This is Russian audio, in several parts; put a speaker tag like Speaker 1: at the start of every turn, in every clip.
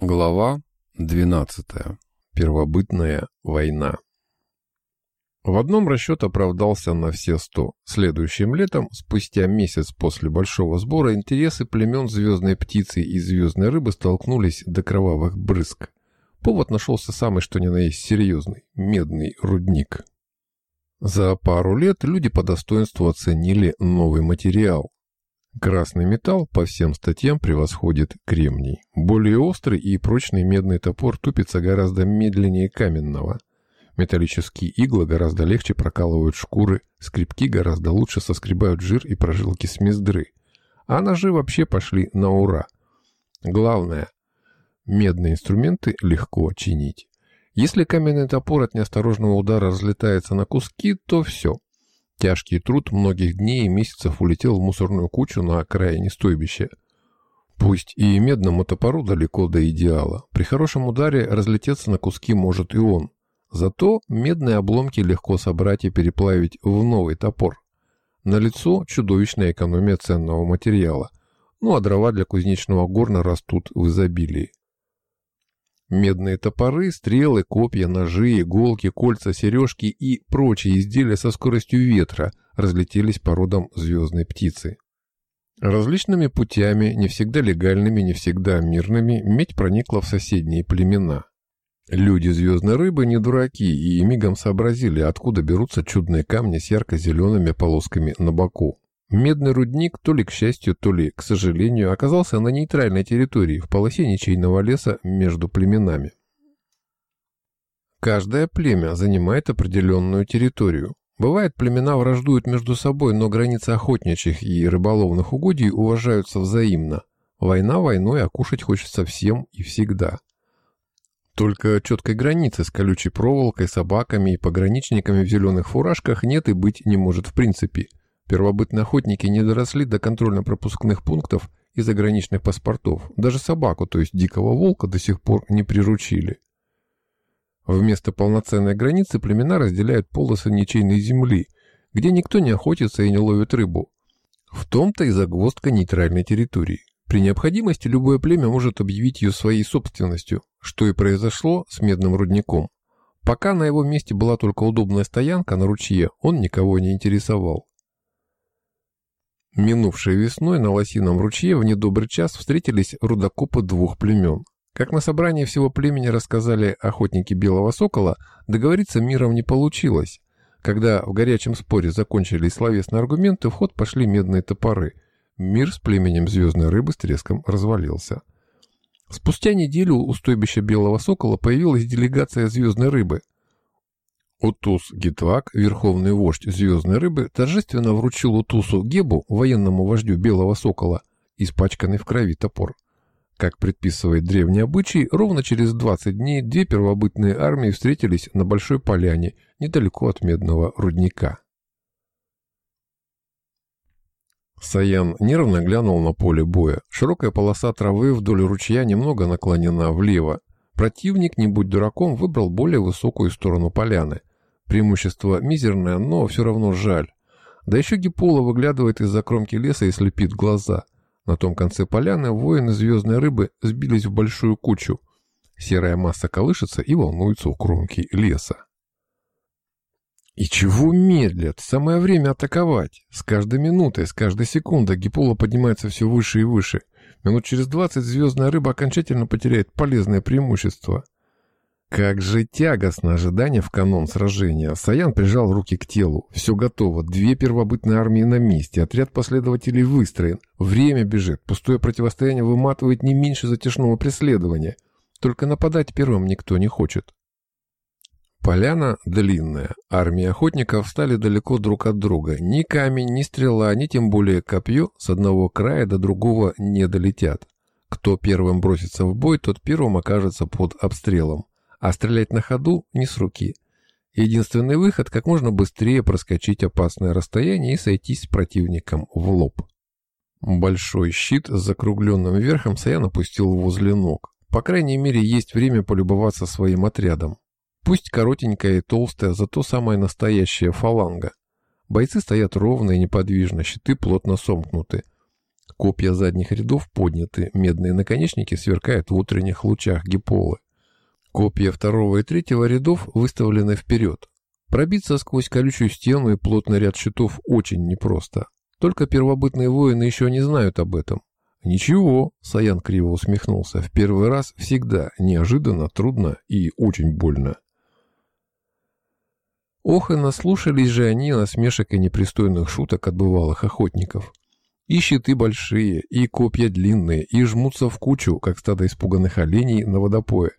Speaker 1: Глава 12. Первобытная война. В одном расчет оправдался на все сто. Следующим летом, спустя месяц после большого сбора, интересы племен звездной птицы и звездной рыбы столкнулись до кровавых брызг. Повод нашелся самый что ни на есть серьезный – медный рудник. За пару лет люди по достоинству оценили новый материал, Красный металл по всем статьям превосходит кремний. Более острый и прочный медный топор тупится гораздо медленнее каменного. Металлические иглы гораздо легче прокалывают шкуры, скрипки гораздо лучше соскребают жир и прожилки с мездры. А ножи вообще пошли на ура. Главное, медные инструменты легко чинить. Если каменный топор от неосторожного удара разлетается на куски, то все – Тяжкий труд многих дней и месяцев улетел в мусорную кучу на окраине стойбища. Пусть и медному топору далеко до идеала. При хорошем ударе разлететься на куски может и он. Зато медные обломки легко собрать и переплавить в новый топор. На лицо чудовищная экономия ценного материала. Ну а дрова для кузнечного горна растут в изобилии. Медные топоры, стрелы, копья, ножи, иголки, кольца, сережки и прочие изделия со скоростью ветра разлетелись по родам звездной птицы. Различными путями, не всегда легальными, не всегда мирными, медь проникла в соседние племена. Люди звездной рыбы не дураки и мигом сообразили, откуда берутся чудные камни с ярко-зелеными полосками на боку. Медный рудник, то ли к счастью, то ли к сожалению, оказался на нейтральной территории, в полосе ничейного леса между племенами. Каждое племя занимает определенную территорию. Бывает, племена враждуют между собой, но границы охотничьих и рыболовных угодий уважаются взаимно. Война войной, а кушать хочется всем и всегда. Только четкой границы с колючей проволокой, собаками и пограничниками в зеленых фуражках нет и быть не может в принципе – Первобытные охотники не доросли до контрольно-пропускных пунктов и заграничных паспортов. Даже собаку, то есть дикого волка, до сих пор не приручили. Вместо полноценной границы племена разделяют полосы ничейной земли, где никто не охотится и не ловит рыбу. В том-то и загвоздка нейтральной территории. При необходимости любое племя может объявить ее своей собственностью, что и произошло с медным рудником. Пока на его месте была только удобная стоянка на ручье, он никого не интересовал. Минувшей весной на Лосином ручье в недобрый час встретились рудокопы двух племен. Как на собрании всего племени рассказали охотники Белого Сокола, договориться миром не получилось. Когда в горячем споре закончились словесные аргументы, в ход пошли медные топоры. Мир с племенем Звездной Рыбы с треском развалился. Спустя неделю у стойбища Белого Сокола появилась делегация Звездной Рыбы – Утус Гитвак, верховный вождь звездной рыбы, торжественно вручил Утусу Гебу, военному вождю Белого Сокола, испачканный в крови топор. Как предписывает древний обычай, ровно через 20 дней две первобытные армии встретились на Большой Поляне, недалеко от Медного рудника. Саян нервно глянул на поле боя. Широкая полоса травы вдоль ручья немного наклонена влево. Противник, не будь дураком, выбрал более высокую сторону поляны. Преимущество мизерное, но все равно жаль. Да еще Гипола выглядывает из-за кромки леса и слепит глаза. На том конце поляны воины звездной рыбы сбились в большую кучу. Серая масса колышется и волнуется у кромки леса. И чего медлят? Самое время атаковать. С каждой минутой, с каждой секундой Гипола поднимается все выше и выше. Минут через двадцать звездная рыба окончательно потеряет полезное преимущество – как же тягостно ожидание в канон сражения. Саян прижал руки к телу. Все готово. Две первобытные армии на месте. Отряд последователей выстроен. Время бежит. Пустое противостояние выматывает не меньше затяжного преследования. Только нападать первым никто не хочет. Поляна длинная. Армии охотников встали далеко друг от друга. Ни камень, ни стрела, ни тем более копье с одного края до другого не долетят. Кто первым бросится в бой, тот первым окажется под обстрелом а стрелять на ходу не с руки. Единственный выход – как можно быстрее проскочить опасное расстояние и сойтись с противником в лоб. Большой щит с закругленным верхом Саян опустил возле ног. По крайней мере, есть время полюбоваться своим отрядом. Пусть коротенькая и толстая, зато самая настоящая фаланга. Бойцы стоят ровно и неподвижно, щиты плотно сомкнуты. Копья задних рядов подняты, медные наконечники сверкают в утренних лучах гиполы. Копья второго и третьего рядов выставлены вперед. Пробиться сквозь колючую стену и плотный ряд щитов очень непросто. Только первобытные воины еще не знают об этом. «Ничего», — Саян криво усмехнулся, — «в первый раз всегда неожиданно, трудно и очень больно». Ох, и наслушались же они насмешек и непристойных шуток от бывалых охотников. И щиты большие, и копья длинные, и жмутся в кучу, как стадо испуганных оленей на водопое.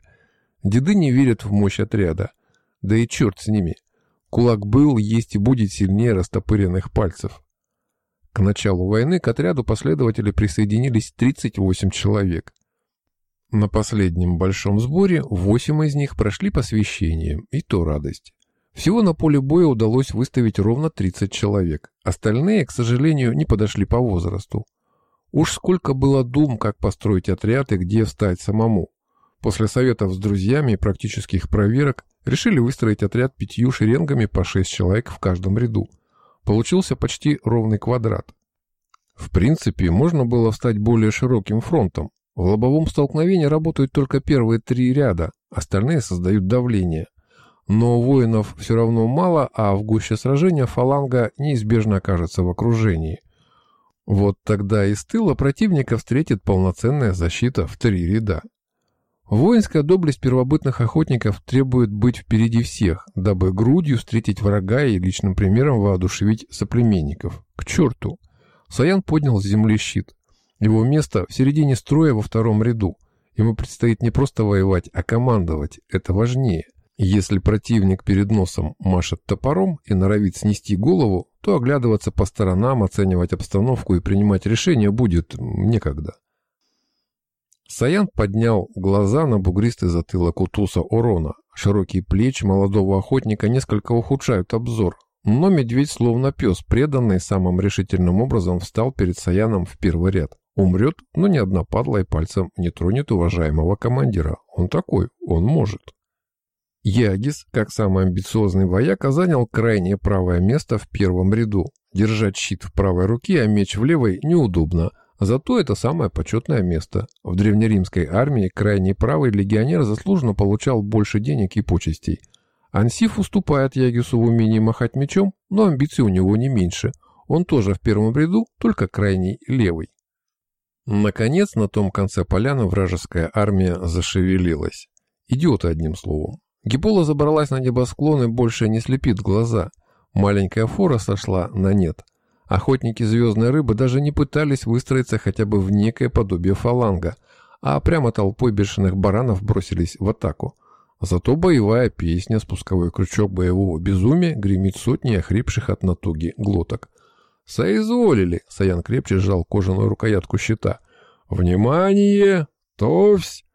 Speaker 1: Деды не верят в мощь отряда. Да и черт с ними. Кулак был, есть и будет сильнее растопыренных пальцев. К началу войны к отряду последователей присоединились 38 человек. На последнем большом сборе 8 из них прошли посвящение, и то радость. Всего на поле боя удалось выставить ровно 30 человек. Остальные, к сожалению, не подошли по возрасту. Уж сколько было дум, как построить отряд и где встать самому. После советов с друзьями и практических проверок решили выстроить отряд пятью шеренгами по 6 человек в каждом ряду. Получился почти ровный квадрат. В принципе, можно было встать более широким фронтом. В лобовом столкновении работают только первые три ряда, остальные создают давление – но воинов все равно мало, а в гуще сражения фаланга неизбежно окажется в окружении. Вот тогда из тыла противника встретит полноценная защита в три ряда. Воинская доблесть первобытных охотников требует быть впереди всех, дабы грудью встретить врага и личным примером воодушевить соплеменников. К черту! Саян поднял с земли щит. Его место в середине строя во втором ряду. Ему предстоит не просто воевать, а командовать. Это важнее. Если противник перед носом машет топором и норовит снести голову, то оглядываться по сторонам, оценивать обстановку и принимать решения будет некогда. Саян поднял глаза на бугристый затылок Утуса Орона. Широкие плечи молодого охотника несколько ухудшают обзор, но медведь, словно пес, преданный самым решительным образом, встал перед Саяном в первый ряд. Умрет, но ни одна падла и пальцем не тронет уважаемого командира. Он такой, он может. Ягис, как самый амбициозный вояка, занял крайнее правое место в первом ряду. Держать щит в правой руке, а меч в левой неудобно. Зато это самое почетное место. В древнеримской армии крайний правый легионер заслуженно получал больше денег и почестей. Ансиф уступает Ягису в умении махать мечом, но амбиций у него не меньше. Он тоже в первом ряду, только крайний левый. Наконец, на том конце поляны вражеская армия зашевелилась. Идиоты, одним словом. Гипола забралась на небосклон и больше не слепит глаза. Маленькая фора сошла на нет. Охотники звездной рыбы даже не пытались выстроиться хотя бы в некое подобие фаланга, а прямо толпой бешеных баранов бросились в атаку. Зато боевая песня, спусковой крючок боевого безумия гремит сотни охрипших от натуги глоток. «Соизволили!» — Саян крепче сжал кожаную рукоятку щита. «Внимание! Товсь!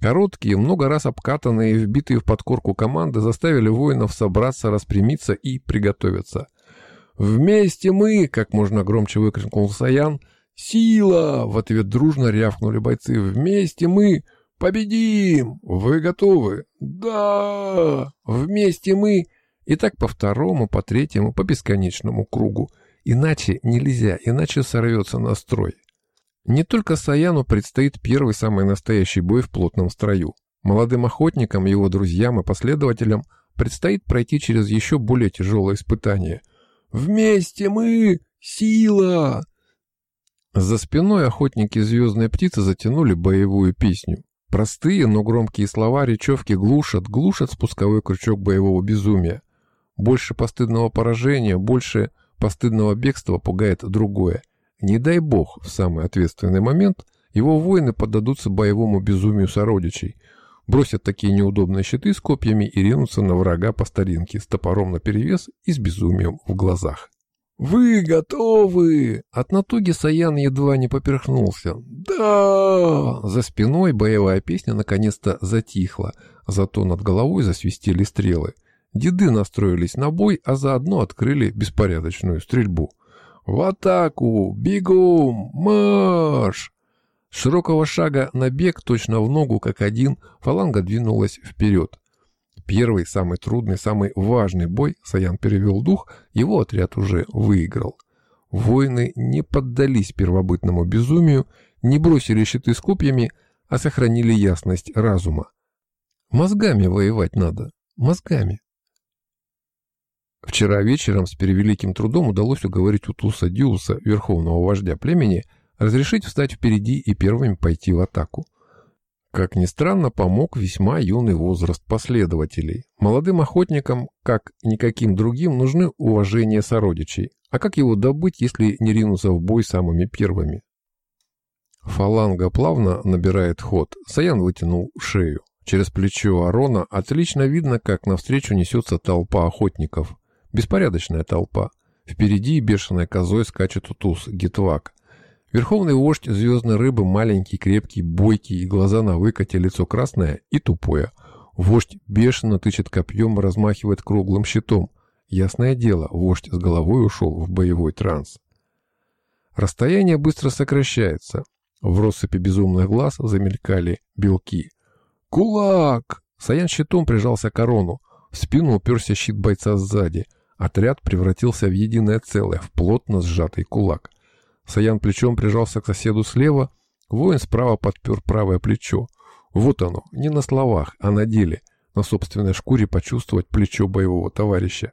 Speaker 1: Короткие, много раз обкатанные и вбитые в подкорку команды заставили воинов собраться, распрямиться и приготовиться. «Вместе мы!» — как можно громче выкрикнул Саян. «Сила!» — в ответ дружно рявкнули бойцы. «Вместе мы победим! Вы готовы?» «Да! Вместе мы!» И так по второму, по третьему, по бесконечному кругу. Иначе нельзя, иначе сорвется настрой. Не только Саяну предстоит первый самый настоящий бой в плотном строю. Молодым охотникам, его друзьям и последователям предстоит пройти через еще более тяжелое испытание. «Вместе мы! Сила!» За спиной охотники звездной птицы затянули боевую песню. Простые, но громкие слова речевки глушат, глушат спусковой крючок боевого безумия. Больше постыдного поражения, больше постыдного бегства пугает другое. Не дай бог, в самый ответственный момент его воины поддадутся боевому безумию сородичей, бросят такие неудобные щиты с копьями и ринутся на врага по старинке с топором наперевес и с безумием в глазах. «Вы готовы?» От натуги Саян едва не поперхнулся. «Да!» За спиной боевая песня наконец-то затихла, зато над головой засвистели стрелы. Деды настроились на бой, а заодно открыли беспорядочную стрельбу. «В атаку! Бегом! Марш!» Широкого шага на бег, точно в ногу, как один, фаланга двинулась вперед. Первый, самый трудный, самый важный бой, Саян перевел дух, его отряд уже выиграл. Воины не поддались первобытному безумию, не бросили щиты с копьями, а сохранили ясность разума. Мозгами воевать надо, мозгами. Вчера вечером с перевеликим трудом удалось уговорить Утуса Диуса, верховного вождя племени, разрешить встать впереди и первыми пойти в атаку. Как ни странно, помог весьма юный возраст последователей. Молодым охотникам, как никаким другим, нужны уважение сородичей. А как его добыть, если не ринуться в бой самыми первыми? Фаланга плавно набирает ход. Саян вытянул шею. Через плечо Арона отлично видно, как навстречу несется толпа охотников. Беспорядочная толпа. Впереди бешеной козой скачет Утус, Гитвак. Верховный вождь звездной рыбы маленький, крепкий, бойкий, и глаза на выкате, лицо красное и тупое. Вождь бешено тычет копьем размахивает круглым щитом. Ясное дело, вождь с головой ушел в боевой транс. Расстояние быстро сокращается. В россыпи безумных глаз замелькали белки. «Кулак!» Саян щитом прижался к корону. В спину уперся щит бойца сзади – Отряд превратился в единое целое, в плотно сжатый кулак. Саян плечом прижался к соседу слева, воин справа подпер правое плечо. Вот оно, не на словах, а на деле, на собственной шкуре почувствовать плечо боевого товарища.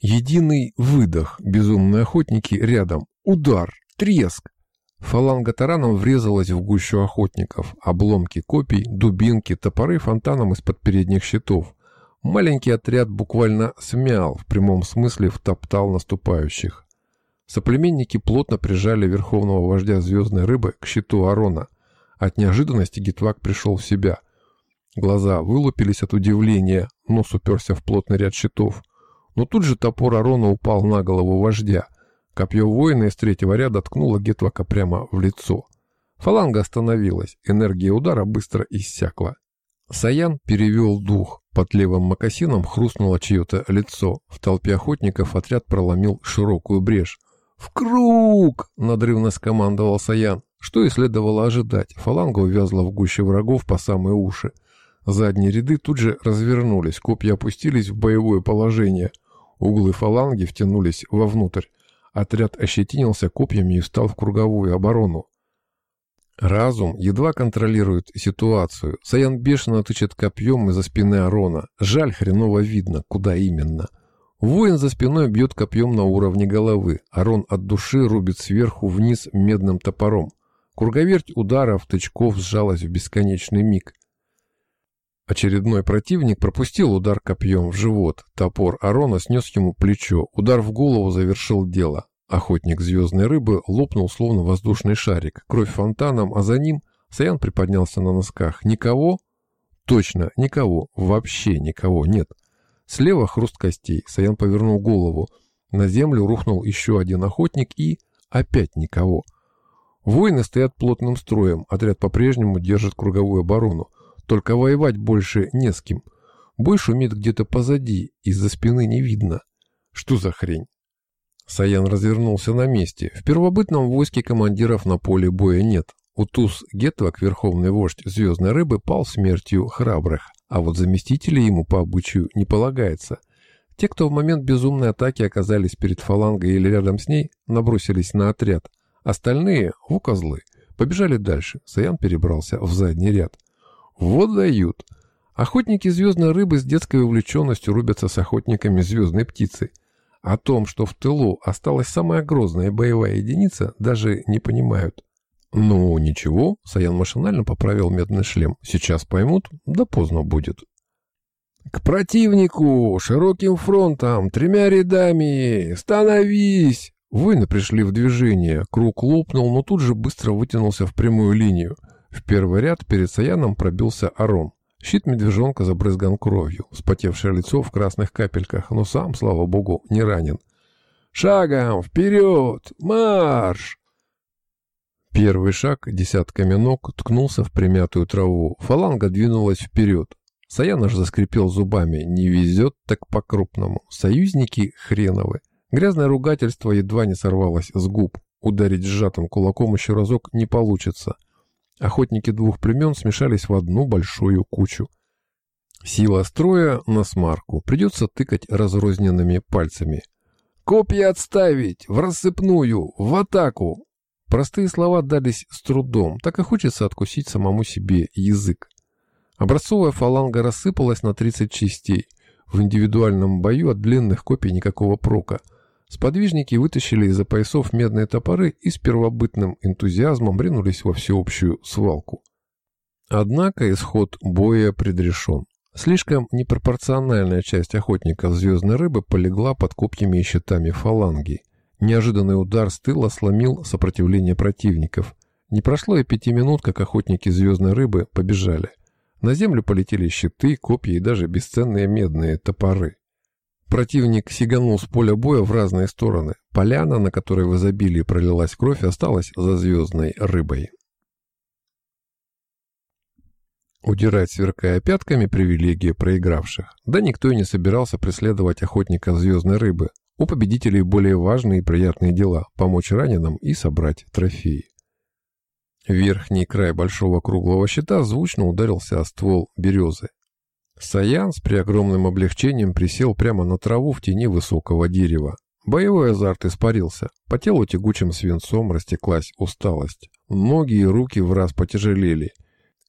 Speaker 1: Единый выдох, безумные охотники рядом, удар, треск. Фаланга тараном врезалась в гущу охотников, обломки копий, дубинки, топоры фонтаном из-под передних щитов. Маленький отряд буквально смял, в прямом смысле втоптал наступающих. Соплеменники плотно прижали верховного вождя звездной рыбы к щиту Арона. От неожиданности Гитвак пришел в себя. Глаза вылупились от удивления, нос уперся в плотный ряд щитов. Но тут же топор Арона упал на голову вождя. Копье воина из третьего ряда ткнуло Гетвака прямо в лицо. Фаланга остановилась, энергия удара быстро иссякла. Саян перевел дух. Под левым мокасином хрустнуло чье-то лицо. В толпе охотников отряд проломил широкую брешь. «В круг!» — надрывно скомандовал Саян. Что и следовало ожидать. Фаланга увязла в гуще врагов по самые уши. Задние ряды тут же развернулись, копья опустились в боевое положение. Углы фаланги втянулись вовнутрь. Отряд ощетинился копьями и встал в круговую оборону. Разум едва контролирует ситуацию. Саян бешено тычет копьем из-за спины Арона. Жаль, хреново видно, куда именно. Воин за спиной бьет копьем на уровне головы. Арон от души рубит сверху вниз медным топором. Круговерть ударов, тычков сжалась в бесконечный миг. Очередной противник пропустил удар копьем в живот. Топор Арона снес ему плечо. Удар в голову завершил дело. Охотник звездной рыбы лопнул, словно воздушный шарик. Кровь фонтаном, а за ним Саян приподнялся на носках. Никого? Точно, никого. Вообще никого нет. Слева хруст костей. Саян повернул голову. На землю рухнул еще один охотник и... Опять никого. Воины стоят плотным строем. Отряд по-прежнему держит круговую оборону. Только воевать больше не с кем. Бой шумит где-то позади, из-за спины не видно. Что за хрень? Саян развернулся на месте. В первобытном войске командиров на поле боя нет. Утус Гетвак, верховный вождь звездной рыбы, пал смертью храбрых, а вот заместителей ему по обычаю не полагается. Те, кто в момент безумной атаки оказались перед фалангой или рядом с ней, набросились на отряд. Остальные, у козлы, побежали дальше. Саян перебрался в задний ряд. Вот дают. Охотники звездной рыбы с детской увлеченностью рубятся с охотниками звездной птицы – о том, что в тылу осталась самая грозная боевая единица, даже не понимают. «Ну, ничего», — Саян машинально поправил медный шлем. «Сейчас поймут, да поздно будет». «К противнику! Широким фронтом! Тремя рядами! Становись!» Воины пришли в движение. Круг лопнул, но тут же быстро вытянулся в прямую линию. В первый ряд перед Саяном пробился Арон. Щит медвежонка забрызган кровью, вспотевшее лицо в красных капельках, но сам, слава богу, не ранен. «Шагом! Вперед! Марш!» Первый шаг десятками ног ткнулся в примятую траву. Фаланга двинулась вперед. Саян аж заскрипел зубами. Не везет так по-крупному. Союзники хреновы. Грязное ругательство едва не сорвалось с губ. Ударить сжатым кулаком еще разок не получится. Охотники двух племен смешались в одну большую кучу. Сила строя на смарку. Придется тыкать разрозненными пальцами. «Копья отставить! В рассыпную! В атаку!» Простые слова дались с трудом, так и хочется откусить самому себе язык. Образцовая фаланга рассыпалась на 30 частей. В индивидуальном бою от длинных копий никакого прока. Сподвижники вытащили из-за поясов медные топоры и с первобытным энтузиазмом ринулись во всеобщую свалку. Однако исход боя предрешен. Слишком непропорциональная часть охотников звездной рыбы полегла под копьями и щитами фаланги. Неожиданный удар с тыла сломил сопротивление противников. Не прошло и пяти минут, как охотники звездной рыбы побежали. На землю полетели щиты, копья и даже бесценные медные топоры. Противник сиганул с поля боя в разные стороны. Поляна, на которой в изобилии пролилась кровь, осталась за звездной рыбой. Удирать, сверкая пятками, привилегия проигравших. Да никто и не собирался преследовать охотников звездной рыбы. У победителей более важные и приятные дела – помочь раненым и собрать трофеи. Верхний край большого круглого щита звучно ударился о ствол березы. Саян с преогромным облегчением присел прямо на траву в тени высокого дерева. Боевой азарт испарился. По телу тягучим свинцом растеклась усталость. Ноги и руки в раз потяжелели –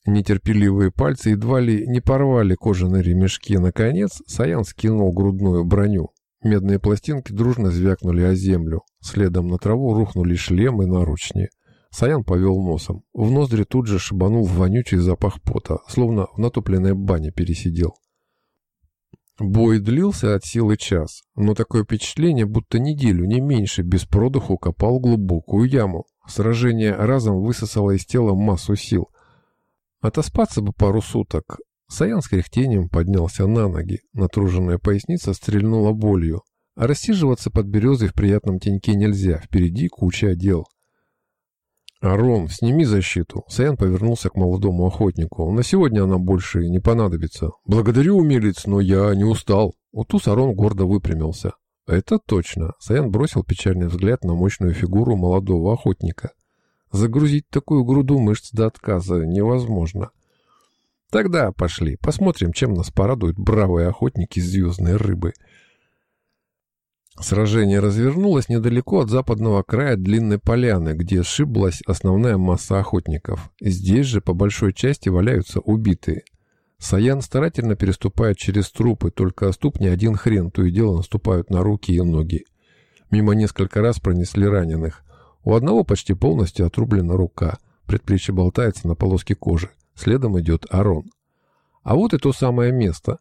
Speaker 1: Нетерпеливые пальцы едва ли не порвали кожаные ремешки. Наконец, Саян скинул грудную броню. Медные пластинки дружно звякнули о землю. Следом на траву рухнули шлемы и наручни. Саян повел носом. В ноздри тут же шибанул вонючий запах пота, словно в натопленной бане пересидел. Бой длился от силы час, но такое впечатление, будто неделю, не меньше, без продуху копал глубокую яму. Сражение разом высосало из тела массу сил – Отоспаться бы пару суток. Саян с кряхтением поднялся на ноги. Натруженная поясница стрельнула болью. А рассиживаться под березой в приятном теньке нельзя. Впереди куча дел. «Арон, сними защиту!» Саян повернулся к молодому охотнику. «На сегодня она больше не понадобится». «Благодарю, умелец, но я не устал». Утус Арон гордо выпрямился. «Это точно!» Саян бросил печальный взгляд на мощную фигуру молодого охотника. Загрузить такую груду мышц до отказа невозможно. Тогда пошли, посмотрим, чем нас порадуют бравые охотники звездной рыбы. Сражение развернулось недалеко от западного края длинной поляны, где сшиблась основная масса охотников. Здесь же по большой части валяются убитые. Саян старательно переступает через трупы, только ступни один хрен, то и дело наступают на руки и ноги. Мимо несколько раз пронесли раненых. У одного почти полностью отрублена рука, предплечье болтается на полоске кожи. Следом идет Арон. А вот и то самое место.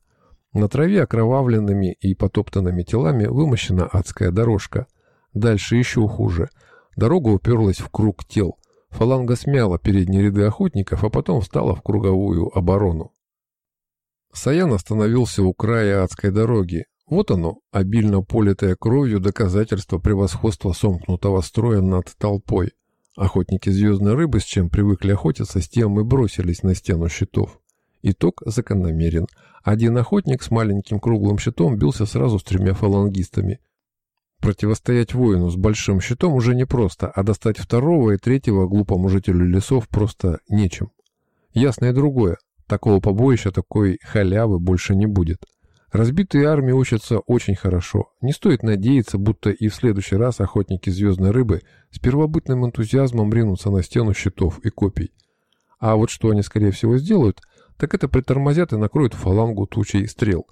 Speaker 1: На траве окровавленными и потоптанными телами вымощена адская дорожка. Дальше еще хуже. Дорога уперлась в круг тел. Фаланга смяла передние ряды охотников, а потом встала в круговую оборону. Саян остановился у края адской дороги, вот оно, обильно политое кровью доказательство превосходства сомкнутого строя над толпой. Охотники звездной рыбы, с чем привыкли охотиться, с тем и бросились на стену щитов. Итог закономерен. Один охотник с маленьким круглым щитом бился сразу с тремя фалангистами. Противостоять воину с большим щитом уже непросто, а достать второго и третьего глупому жителю лесов просто нечем. Ясно и другое. Такого побоища, такой халявы больше не будет. Разбитые армии учатся очень хорошо. Не стоит надеяться, будто и в следующий раз охотники звездной рыбы с первобытным энтузиазмом ринутся на стену щитов и копий. А вот что они, скорее всего, сделают, так это притормозят и накроют фалангу тучей стрел.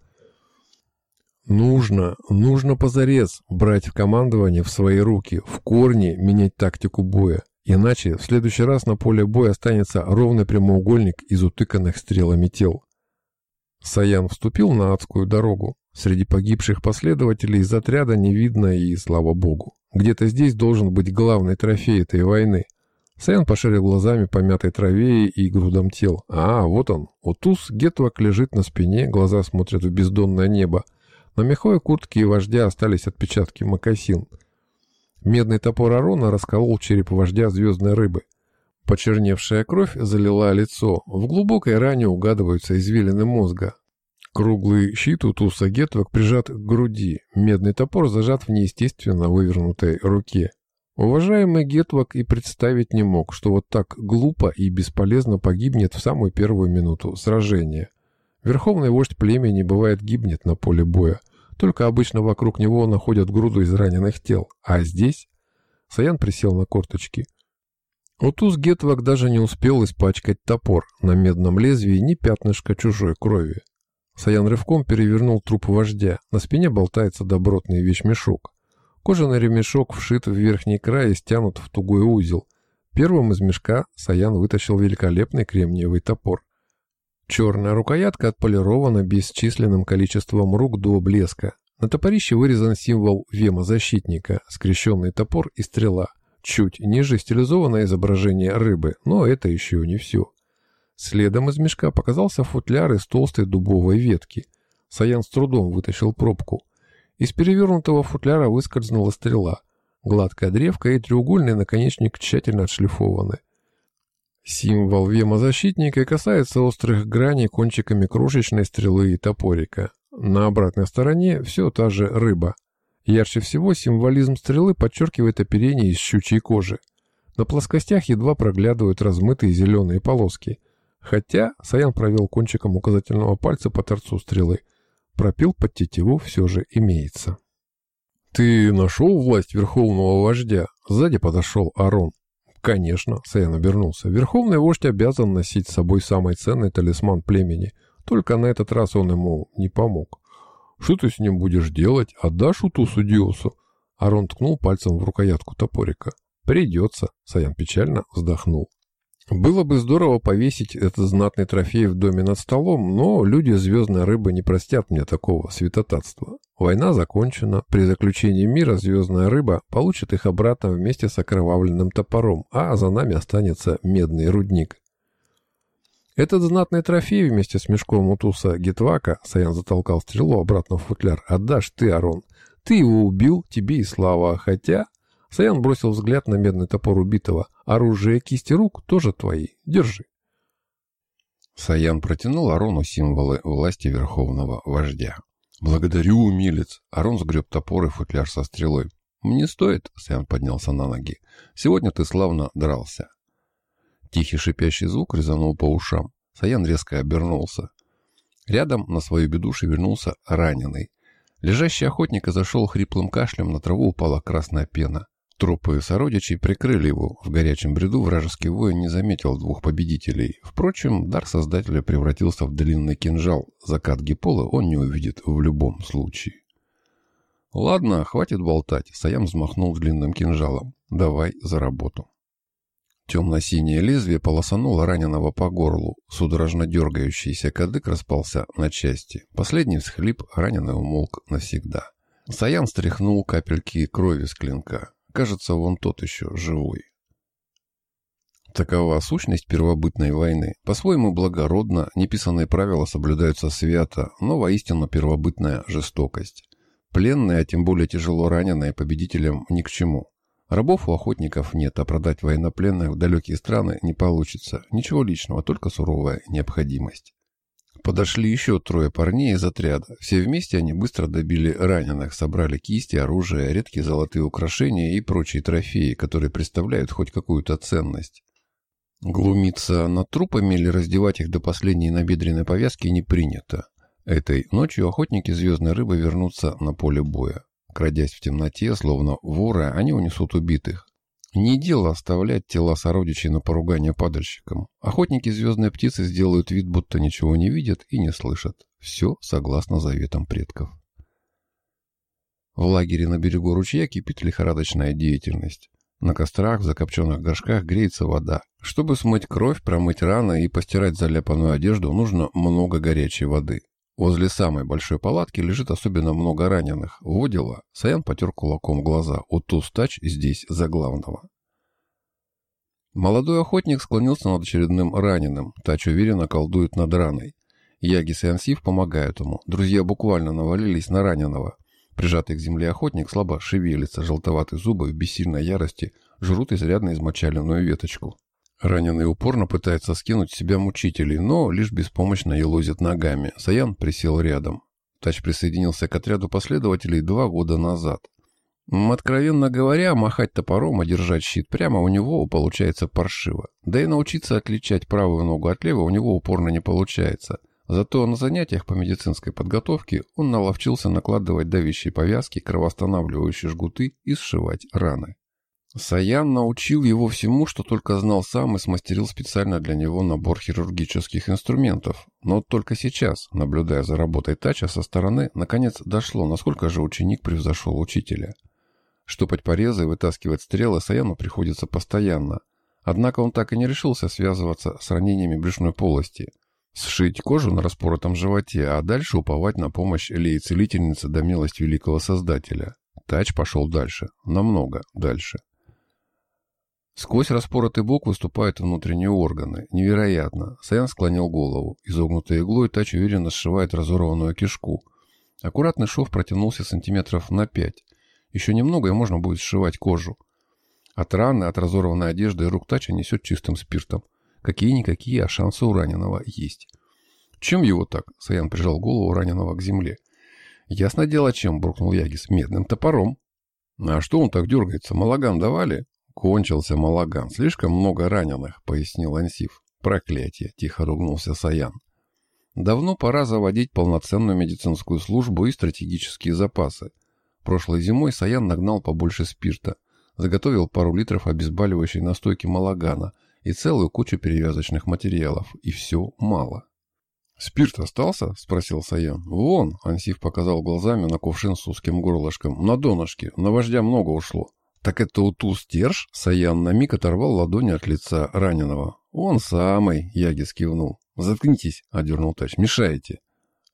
Speaker 1: Нужно, нужно позарез брать в командование в свои руки, в корне менять тактику боя. Иначе в следующий раз на поле боя останется ровный прямоугольник из утыканных стрелами тел. Саян вступил на адскую дорогу. Среди погибших последователей из отряда не видно и, слава богу. Где-то здесь должен быть главный трофей этой войны. Саян пошарил глазами по мятой траве и грудам тел. А, вот он. Утус Гетвак лежит на спине, глаза смотрят в бездонное небо. На меховой куртке и вождя остались отпечатки мокасин. Медный топор Арона расколол череп вождя звездной рыбы. Почерневшая кровь залила лицо. В глубокой ране угадываются извилины мозга. Круглый щит у туса Гетвак прижат к груди. Медный топор зажат в неестественно вывернутой руке. Уважаемый Гетвак и представить не мог, что вот так глупо и бесполезно погибнет в самую первую минуту сражения. Верховный вождь племени бывает гибнет на поле боя. Только обычно вокруг него находят груду из раненых тел. А здесь... Саян присел на корточки. Утус Гетвак даже не успел испачкать топор. На медном лезвии ни пятнышка чужой крови. Саян рывком перевернул труп вождя. На спине болтается добротный вещмешок. Кожаный ремешок вшит в верхний край и стянут в тугой узел. Первым из мешка Саян вытащил великолепный кремниевый топор. Черная рукоятка отполирована бесчисленным количеством рук до блеска. На топорище вырезан символ вема-защитника, скрещенный топор и стрела. Чуть ниже стилизованное изображение рыбы, но это еще не все. Следом из мешка показался футляр из толстой дубовой ветки. Саян с трудом вытащил пробку. Из перевернутого футляра выскользнула стрела. Гладкая древка и треугольный наконечник тщательно отшлифованы. Символ вемозащитника касается острых граней кончиками крошечной стрелы и топорика. На обратной стороне все та же рыба. Ярче всего символизм стрелы подчеркивает оперение из щучьей кожи. На плоскостях едва проглядывают размытые зеленые полоски. Хотя Саян провел кончиком указательного пальца по торцу стрелы. Пропил под тетиву все же имеется. «Ты нашел власть верховного вождя?» Сзади подошел Арон. «Конечно», — Саян обернулся. «Верховный вождь обязан носить с собой самый ценный талисман племени. Только на этот раз он ему не помог. Что ты с ним будешь делать? Отдашь Утусу Диосу?» Арон ткнул пальцем в рукоятку топорика. «Придется», — Саян печально вздохнул. Было бы здорово повесить этот знатный трофей в доме над столом, но люди звездной рыбы не простят мне такого святотатства. Война закончена, при заключении мира звездная рыба получит их обратно вместе с окровавленным топором, а за нами останется медный рудник. Этот знатный трофей вместе с мешком утуса Гетвака, Саян затолкал стрелу обратно в футляр, отдашь ты, Арон. Ты его убил, тебе и слава, хотя... Саян бросил взгляд на медный топор убитого. «Оружие кисти рук тоже твои. Держи».
Speaker 2: Саян протянул Арону символы власти верховного вождя. «Благодарю, умелец!» Арон сгреб топор и футляр со стрелой. «Мне стоит?» — Саян поднялся на ноги. «Сегодня ты славно дрался». Тихий шипящий звук резанул по ушам. Саян резко обернулся. Рядом на свою беду шевельнулся раненый. Лежащий охотник зашел хриплым кашлем, на траву упала красная пена. Трупы сородичей прикрыли его. В горячем бреду вражеский воин не заметил двух победителей. Впрочем, дар Создателя превратился в длинный кинжал. Закат Гипола он не увидит в любом случае. «Ладно, хватит болтать», — Саям взмахнул длинным кинжалом. «Давай за работу». Темно-синее лезвие полосануло раненого по горлу. Судорожно дергающийся кадык распался на части. Последний всхлип раненый умолк навсегда. Саян стряхнул капельки крови с клинка. Кажется, вон тот еще живой. Такова сущность первобытной войны. По-своему благородно, неписанные правила соблюдаются свято, но воистину первобытная жестокость. Пленные, а тем более тяжело раненые, победителям ни к чему. Рабов у охотников нет, а продать военнопленных в далекие страны не получится. Ничего личного, только суровая необходимость. Подошли еще трое парней из отряда. Все вместе они быстро добили раненых, собрали кисти, оружие, редкие золотые украшения и прочие трофеи, которые представляют хоть какую-то ценность. Глумиться над трупами или раздевать их до последней набедренной повязки не принято. Этой ночью охотники звездной рыбы вернутся на поле боя. Крадясь в темноте, словно воры, они унесут убитых. Не дело оставлять тела сородичей на поругание падальщикам. Охотники звездной птицы сделают вид, будто ничего не видят и не слышат. Все согласно заветам предков. В лагере на берегу ручья кипит лихорадочная деятельность. На кострах, в закопченных горшках греется вода. Чтобы смыть кровь, промыть раны и постирать заляпанную одежду, нужно много горячей воды. Возле самой большой палатки лежит особенно много раненых. Во дела. Саян потер кулаком глаза. Утус Тач здесь за главного. Молодой охотник склонился над очередным раненым. Тач уверенно колдует над раной. Яги и Ансив помогают ему. Друзья буквально навалились на раненого. Прижатый к земле охотник слабо шевелится, желтоватые зубы в бессильной ярости жрут изрядно измочаленную веточку. Раненый упорно пытается скинуть с себя мучителей, но лишь беспомощно елозит ногами. Саян присел рядом. Тач присоединился к отряду последователей два года назад. Откровенно говоря, махать топором, а держать щит прямо у него получается паршиво. Да и научиться отличать правую ногу от левой у него упорно не получается. Зато на занятиях по медицинской подготовке он наловчился накладывать давящие повязки, кровоостанавливающие жгуты и сшивать раны. Саян научил его всему, что только знал сам и смастерил специально для него набор хирургических инструментов. Но только сейчас, наблюдая за работой Тача со стороны, наконец дошло, насколько же ученик превзошел учителя. Штопать порезы и вытаскивать стрелы Саяну приходится постоянно. Однако он так и не решился связываться с ранениями брюшной полости. Сшить кожу на распоротом животе, а дальше уповать на помощь Леи-целительницы до милость великого Создателя. Тач пошел дальше, намного дальше. Сквозь распоротый бок выступают внутренние органы. Невероятно. Саян склонил голову. Изогнутой иглой тач уверенно сшивает разорванную кишку. Аккуратный шов протянулся сантиметров на пять. Еще немного, и можно будет сшивать кожу. От раны, от разорванной одежды и рук тача несет чистым спиртом. Какие-никакие, а шансы у раненого есть. Чем его так? Саян прижал голову раненого к земле. Ясно дело, чем, буркнул Ягис. Медным топором. А что он так дергается? Малаган давали? «Кончился Малаган. Слишком много раненых», — пояснил Ансиф. «Проклятие!» — тихо ругнулся Саян. «Давно пора заводить полноценную медицинскую службу и стратегические запасы. Прошлой зимой Саян нагнал побольше спирта, заготовил пару литров обезболивающей настойки Малагана и целую кучу перевязочных материалов. И все мало». «Спирт остался?» — спросил Саян. «Вон!» — Ансиф показал глазами на кувшин с узким горлышком. «На донышке. На вождя много ушло». «Так это Утус Терш?» Саян на миг оторвал ладони от лица раненого. «Он самый», — Ягис кивнул. «Заткнитесь», — одернул Тач. «Мешаете».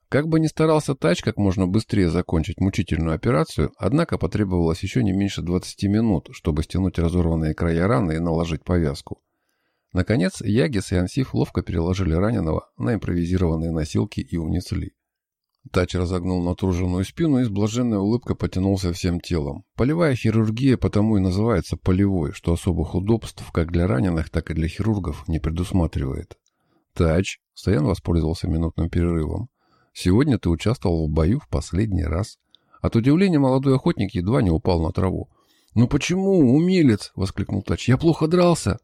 Speaker 2: Как бы ни старался Тач как можно быстрее закончить мучительную операцию, однако потребовалось еще не меньше 20 минут, чтобы стянуть разорванные края раны и наложить повязку. Наконец, Ягис и Ансиф ловко переложили раненого на импровизированные носилки и унесли. Тач разогнул натруженную спину и с блаженной улыбкой потянулся всем телом. Полевая хирургия потому и называется полевой, что особых удобств как для раненых, так и для хирургов не предусматривает. Тач, Стоян воспользовался минутным перерывом. Сегодня ты участвовал в бою в последний раз. От удивления молодой охотник едва не упал на траву. «Ну почему, умелец?» — воскликнул Тач. «Я плохо дрался».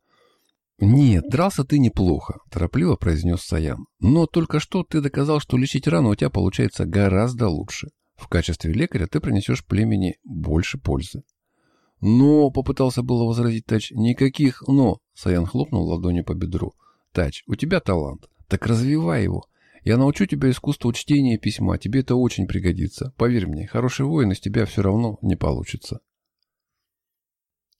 Speaker 2: «Нет, дрался ты неплохо», – торопливо произнес Саян. «Но только что ты доказал, что лечить рану у тебя получается гораздо лучше. В качестве лекаря ты принесешь племени больше пользы». «Но», – попытался было возразить Тач, – «никаких «но», – Саян хлопнул ладонью по бедру. «Тач, у тебя талант, так развивай его. Я научу тебя искусству чтения письма, тебе это очень пригодится. Поверь мне, хороший воин из тебя все равно не получится».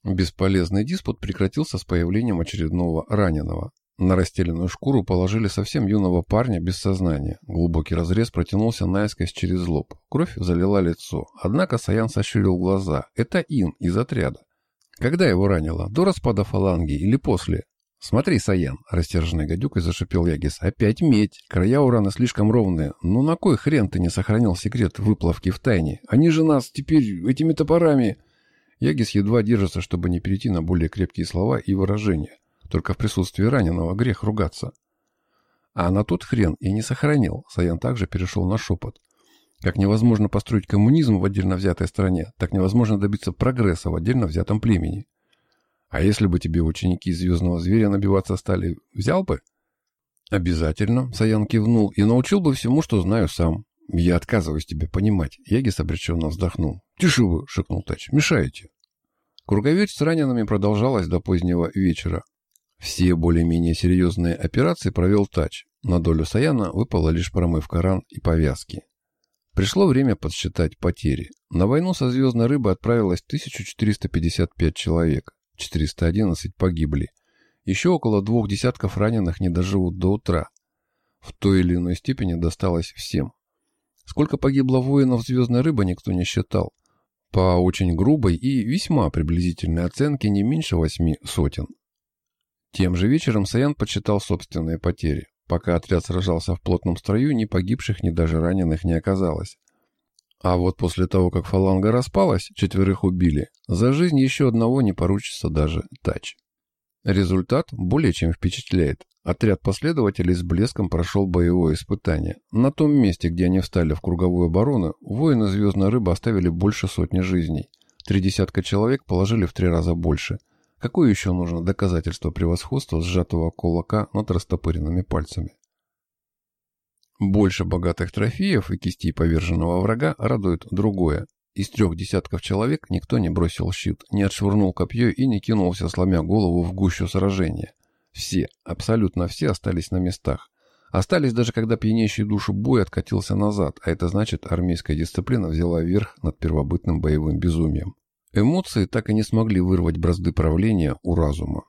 Speaker 2: Бесполезный диспут прекратился с появлением очередного раненого. На расстеленную шкуру положили совсем юного парня без сознания. Глубокий разрез протянулся наискось через лоб. Кровь залила лицо. Однако Саян сощурил глаза. Это Ин из отряда. Когда его ранило? До распада фаланги или после? «Смотри, Саян!» – растерженный гадюкой зашипел Ягис. «Опять медь! Края урана слишком ровные. Ну на кой хрен ты не сохранил секрет выплавки в тайне? Они же нас теперь этими топорами...» Ягис едва держится, чтобы не перейти на более крепкие слова и выражения. Только в присутствии раненого грех ругаться. А на тот хрен и не сохранил. Саян также перешел на шепот. Как невозможно построить коммунизм в отдельно взятой стране, так невозможно добиться прогресса в отдельно взятом племени. А если бы тебе ученики звездного зверя набиваться стали, взял бы? Обязательно, Саян кивнул, и научил бы всему, что знаю сам. Я отказываюсь тебе понимать. Ягис обреченно вздохнул. «Тише вы!» — шепнул Тач. «Мешаете!» Круговерть с ранеными продолжалась до позднего вечера. Все более-менее серьезные операции провел Тач. На долю Саяна выпала лишь промывка ран и повязки. Пришло время подсчитать потери. На войну со звездной рыбой отправилось 1455 человек. 411 погибли. Еще около двух десятков раненых не доживут до утра. В той или иной степени досталось всем. Сколько погибло воинов звездной рыбы, никто не считал. По очень грубой и весьма приблизительной оценке не меньше восьми сотен. Тем же вечером Саян подсчитал собственные потери. Пока отряд сражался в плотном строю, ни погибших, ни даже раненых не оказалось. А вот после того, как фаланга распалась, четверых убили, за жизнь еще одного не поручится даже тач. Результат более чем впечатляет. Отряд последователей с блеском прошел боевое испытание. На том месте, где они встали в круговую оборону, воины Звездной Рыбы оставили больше сотни жизней. Три десятка человек положили в три раза больше. Какое еще нужно доказательство превосходства сжатого кулака над растопыренными пальцами? Больше богатых трофеев и кистей поверженного врага радует другое. Из трех десятков человек никто не бросил щит, не отшвырнул копье и не кинулся, сломя голову в гущу сражения. Все, абсолютно все остались на местах. Остались даже когда пьянящий душу бой откатился назад, а это значит, армейская дисциплина взяла верх над первобытным боевым безумием. Эмоции так и не смогли вырвать бразды правления у разума.